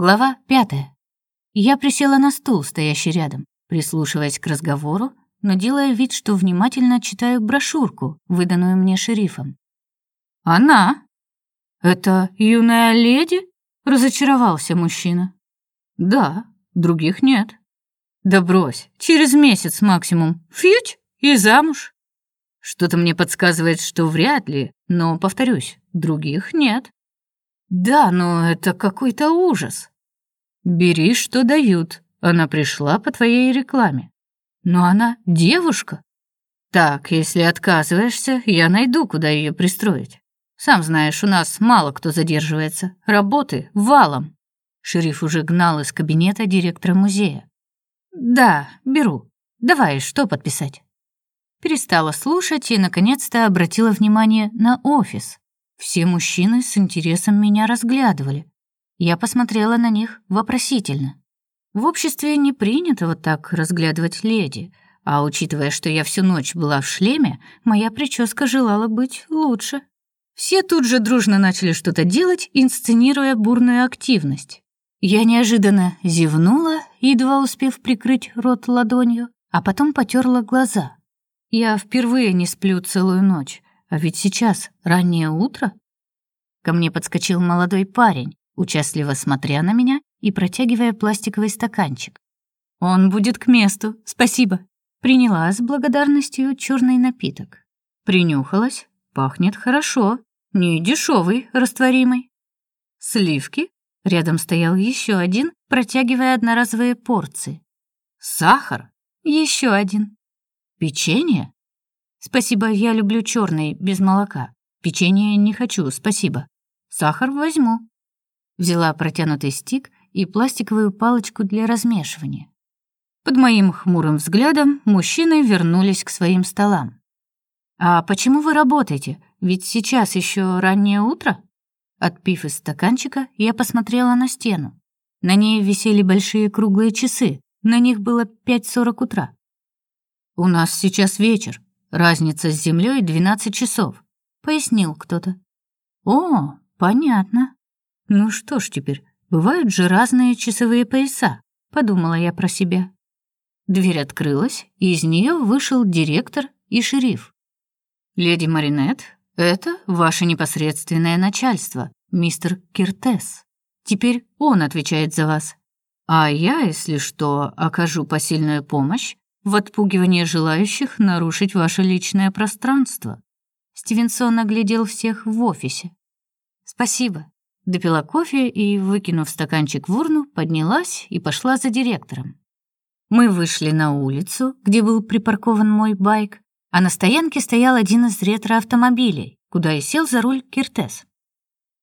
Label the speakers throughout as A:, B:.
A: Глава пятая. Я присела на стул, стоящий рядом, прислушиваясь к разговору, но делая вид, что внимательно читаю брошюрку, выданную мне шерифом. «Она? Это юная леди?» — разочаровался мужчина. «Да, других нет». «Да брось, через месяц максимум. Фьють и замуж». Что-то мне подсказывает, что вряд ли, но, повторюсь, других нет. Да, но это какой-то ужас. Бери, что дают. Она пришла по твоей рекламе. Но она девушка. Так, если отказываешься, я найду, куда ее пристроить. Сам знаешь, у нас мало кто задерживается. Работы валом. Шериф уже гнал из кабинета директора музея. Да, беру. Давай, что подписать? Перестала слушать и наконец-то обратила внимание на офис. Все мужчины с интересом меня разглядывали. Я посмотрела на них вопросительно. В обществе не принято вот так разглядывать леди, а учитывая, что я всю ночь была в шлеме, моя прическа желала быть лучше. Все тут же дружно начали что-то делать, инсценируя бурную активность. Я неожиданно зевнула, едва успев прикрыть рот ладонью, а потом потерла глаза. Я впервые не сплю целую ночь, а ведь сейчас раннее утро. Ко мне подскочил молодой парень, участливо смотря на меня и протягивая пластиковый стаканчик. Он будет к месту. Спасибо. Приняла с благодарностью черный напиток. Принюхалась. Пахнет хорошо. Не дешевый, растворимый. Сливки. Рядом стоял еще один, протягивая одноразовые порции. Сахар. Еще один. Печенье? Спасибо, я люблю черный, без молока. Печенье не хочу, спасибо. Сахар возьму. Взяла протянутый стик и пластиковую палочку для размешивания. Под моим хмурым взглядом мужчины вернулись к своим столам. «А почему вы работаете? Ведь сейчас еще раннее утро?» Отпив из стаканчика, я посмотрела на стену. На ней висели большие круглые часы, на них было 5.40 утра. «У нас сейчас вечер, разница с землей 12 часов», — пояснил кто-то. «О, понятно. Ну что ж теперь, бывают же разные часовые пояса», — подумала я про себя. Дверь открылась, и из нее вышел директор и шериф. «Леди Маринет, это ваше непосредственное начальство, мистер Киртес. Теперь он отвечает за вас. А я, если что, окажу посильную помощь в отпугивании желающих нарушить ваше личное пространство. Стивенсон оглядел всех в офисе. Спасибо. Допила кофе и, выкинув стаканчик в урну, поднялась и пошла за директором. Мы вышли на улицу, где был припаркован мой байк, а на стоянке стоял один из ретро-автомобилей, куда и сел за руль Киртес.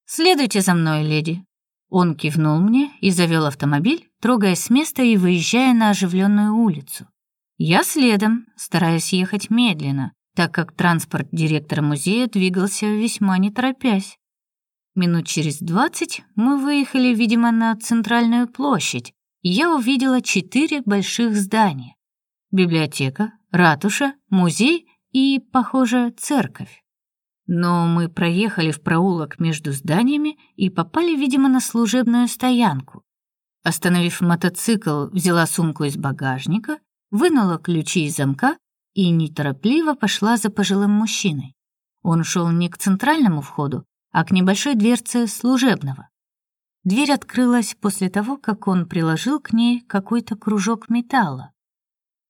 A: «Следуйте за мной, леди». Он кивнул мне и завел автомобиль, трогаясь с места и выезжая на оживленную улицу. Я следом, стараясь ехать медленно, так как транспорт директора музея двигался весьма не торопясь. Минут через двадцать мы выехали, видимо, на центральную площадь, и я увидела четыре больших здания. Библиотека, ратуша, музей и, похоже, церковь. Но мы проехали в проулок между зданиями и попали, видимо, на служебную стоянку. Остановив мотоцикл, взяла сумку из багажника вынула ключи из замка и неторопливо пошла за пожилым мужчиной. Он шел не к центральному входу, а к небольшой дверце служебного. Дверь открылась после того, как он приложил к ней какой-то кружок металла.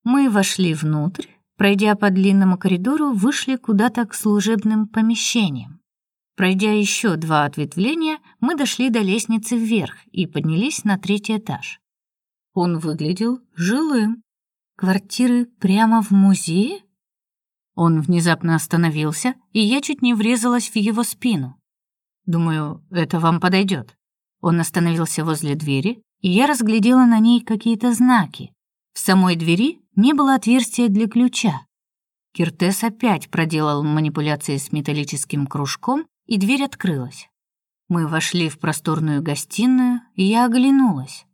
A: Мы вошли внутрь, пройдя по длинному коридору, вышли куда-то к служебным помещениям. Пройдя еще два ответвления, мы дошли до лестницы вверх и поднялись на третий этаж. Он выглядел жилым. Квартиры прямо в музее? Он внезапно остановился, и я чуть не врезалась в его спину. Думаю, это вам подойдет. Он остановился возле двери, и я разглядела на ней какие-то знаки. В самой двери не было отверстия для ключа. Киртес опять проделал манипуляции с металлическим кружком, и дверь открылась. Мы вошли в просторную гостиную, и я оглянулась.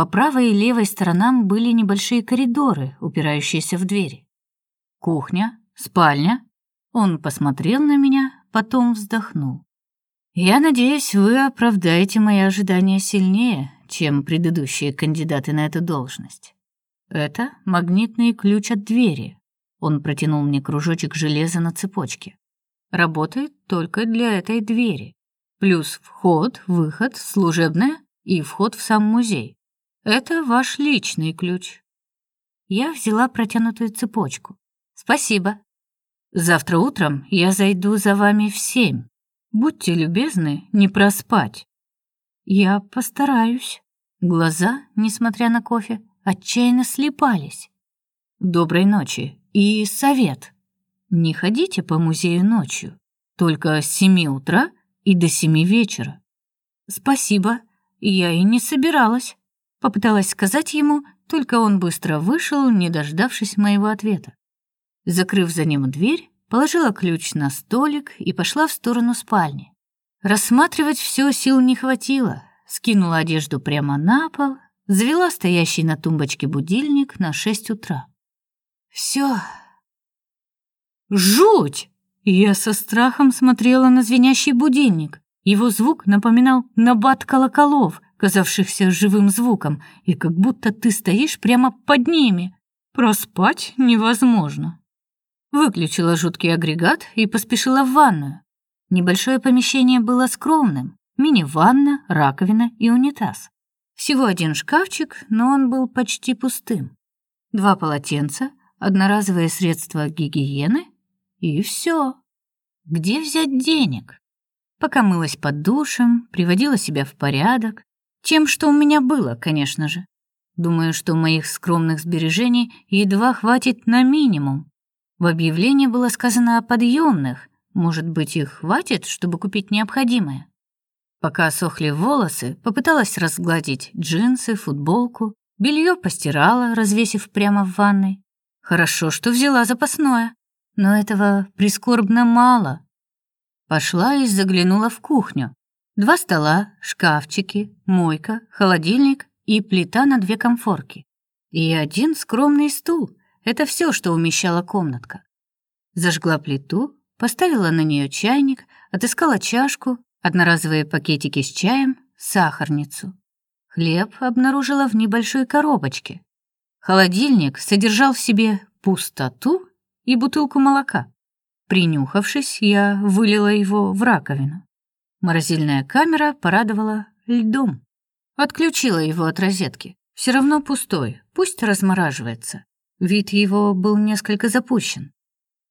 A: По правой и левой сторонам были небольшие коридоры, упирающиеся в двери. Кухня, спальня. Он посмотрел на меня, потом вздохнул. Я надеюсь, вы оправдаете мои ожидания сильнее, чем предыдущие кандидаты на эту должность. Это магнитный ключ от двери. Он протянул мне кружочек железа на цепочке. Работает только для этой двери. Плюс вход, выход, служебная и вход в сам музей. Это ваш личный ключ. Я взяла протянутую цепочку. Спасибо. Завтра утром я зайду за вами в семь. Будьте любезны не проспать. Я постараюсь. Глаза, несмотря на кофе, отчаянно слепались. Доброй ночи и совет. Не ходите по музею ночью, только с семи утра и до семи вечера. Спасибо, я и не собиралась. Попыталась сказать ему, только он быстро вышел, не дождавшись моего ответа. Закрыв за ним дверь, положила ключ на столик и пошла в сторону спальни. Рассматривать все сил не хватило. Скинула одежду прямо на пол, завела стоящий на тумбочке будильник на шесть утра. Все. Жуть! Я со страхом смотрела на звенящий будильник. Его звук напоминал набат колоколов, казавшихся живым звуком, и как будто ты стоишь прямо под ними. Проспать невозможно. Выключила жуткий агрегат и поспешила в ванную. Небольшое помещение было скромным: мини-ванна, раковина и унитаз. Всего один шкафчик, но он был почти пустым. Два полотенца, одноразовые средства гигиены и все. Где взять денег? Пока мылась под душем, приводила себя в порядок, тем, что у меня было, конечно же. Думаю, что моих скромных сбережений едва хватит на минимум, в объявлении было сказано о подъемных. Может быть, их хватит, чтобы купить необходимое. Пока сохли волосы, попыталась разгладить джинсы, футболку, белье постирала, развесив прямо в ванной. Хорошо, что взяла запасное, но этого прискорбно мало. Пошла и заглянула в кухню. Два стола, шкафчики, мойка, холодильник и плита на две конфорки. И один скромный стул, это все, что умещала комнатка. Зажгла плиту, поставила на нее чайник, отыскала чашку, одноразовые пакетики с чаем, сахарницу. Хлеб обнаружила в небольшой коробочке. Холодильник содержал в себе пустоту и бутылку молока. Принюхавшись, я вылила его в раковину. Морозильная камера порадовала льдом. Отключила его от розетки. Все равно пустой, пусть размораживается. Вид его был несколько запущен.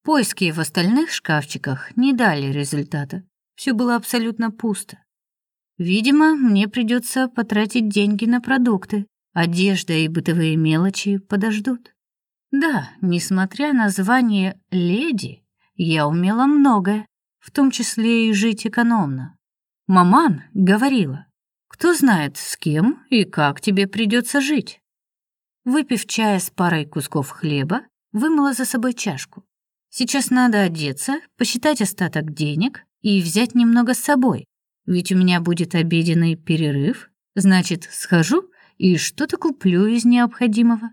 A: Поиски в остальных шкафчиках не дали результата. Все было абсолютно пусто. Видимо, мне придется потратить деньги на продукты. Одежда и бытовые мелочи подождут. Да, несмотря на звание леди, я умела многое, в том числе и жить экономно. Маман говорила: "Кто знает, с кем и как тебе придется жить". Выпив чая с парой кусков хлеба, вымыла за собой чашку. Сейчас надо одеться, посчитать остаток денег и взять немного с собой. Ведь у меня будет обеденный перерыв, значит, схожу и что-то куплю из необходимого.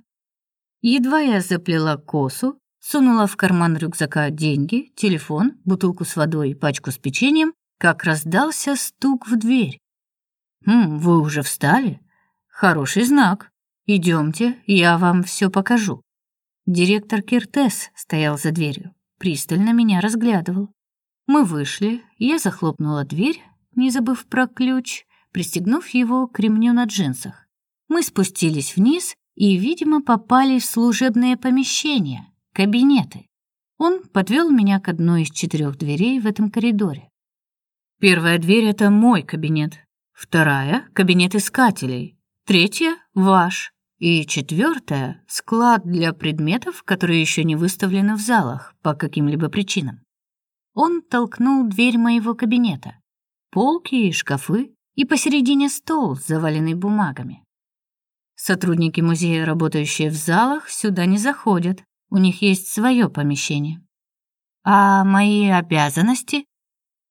A: Едва я заплела косу, сунула в карман рюкзака деньги, телефон, бутылку с водой и пачку с печеньем, как раздался стук в дверь. «Хм, вы уже встали? Хороший знак. Идемте, я вам все покажу. Директор Киртес стоял за дверью, пристально меня разглядывал. Мы вышли, я захлопнула дверь, не забыв про ключ, пристегнув его к ремню на джинсах. Мы спустились вниз и, видимо, попали в служебные помещения, кабинеты. Он подвел меня к одной из четырех дверей в этом коридоре. Первая дверь это мой кабинет, вторая кабинет искателей, третья ваш. И четвертое — склад для предметов, которые еще не выставлены в залах по каким-либо причинам. Он толкнул дверь моего кабинета. Полки и шкафы, и посередине стол, заваленный бумагами. Сотрудники музея, работающие в залах, сюда не заходят. У них есть свое помещение. А мои обязанности?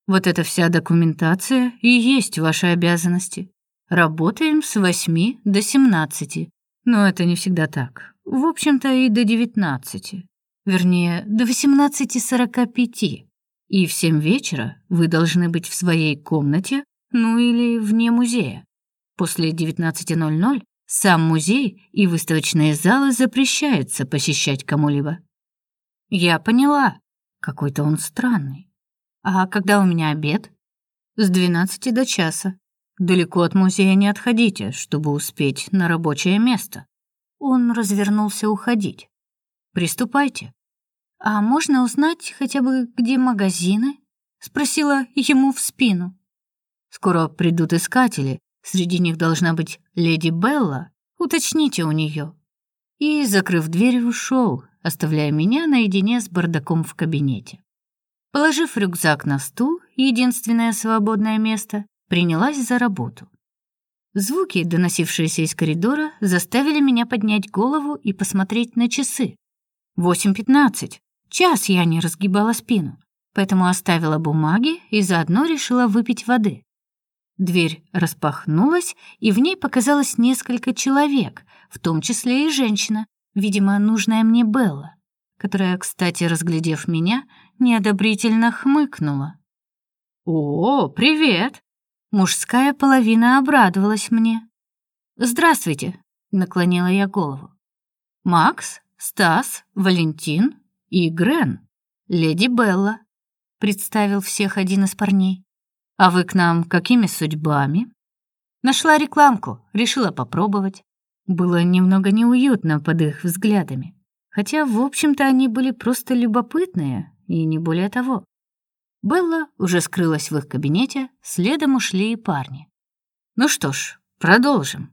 A: Вот эта вся документация и есть ваши обязанности. Работаем с 8 до 17 но это не всегда так. В общем-то, и до девятнадцати, Вернее, до восемнадцати сорока пяти. И в семь вечера вы должны быть в своей комнате, ну или вне музея. После 19.00 сам музей и выставочные залы запрещается посещать кому-либо. Я поняла. Какой-то он странный. А когда у меня обед? С 12 до часа. Далеко от музея не отходите, чтобы успеть на рабочее место. Он развернулся уходить. Приступайте. А можно узнать хотя бы, где магазины? спросила ему в спину. Скоро придут искатели, среди них должна быть леди Белла. Уточните у нее. И, закрыв дверь, ушел, оставляя меня наедине с бардаком в кабинете. Положив рюкзак на стул, единственное свободное место, принялась за работу. Звуки, доносившиеся из коридора, заставили меня поднять голову и посмотреть на часы. 8:15. Час я не разгибала спину, поэтому оставила бумаги и заодно решила выпить воды. Дверь распахнулась, и в ней показалось несколько человек, в том числе и женщина, видимо, нужная мне Белла, которая, кстати, разглядев меня, неодобрительно хмыкнула. «О, привет!» Мужская половина обрадовалась мне. «Здравствуйте», — наклонила я голову. «Макс, Стас, Валентин и Грен, леди Белла», — представил всех один из парней. «А вы к нам какими судьбами?» Нашла рекламку, решила попробовать. Было немного неуютно под их взглядами, хотя, в общем-то, они были просто любопытные и не более того. Белла уже скрылась в их кабинете, следом ушли и парни. Ну что ж, продолжим.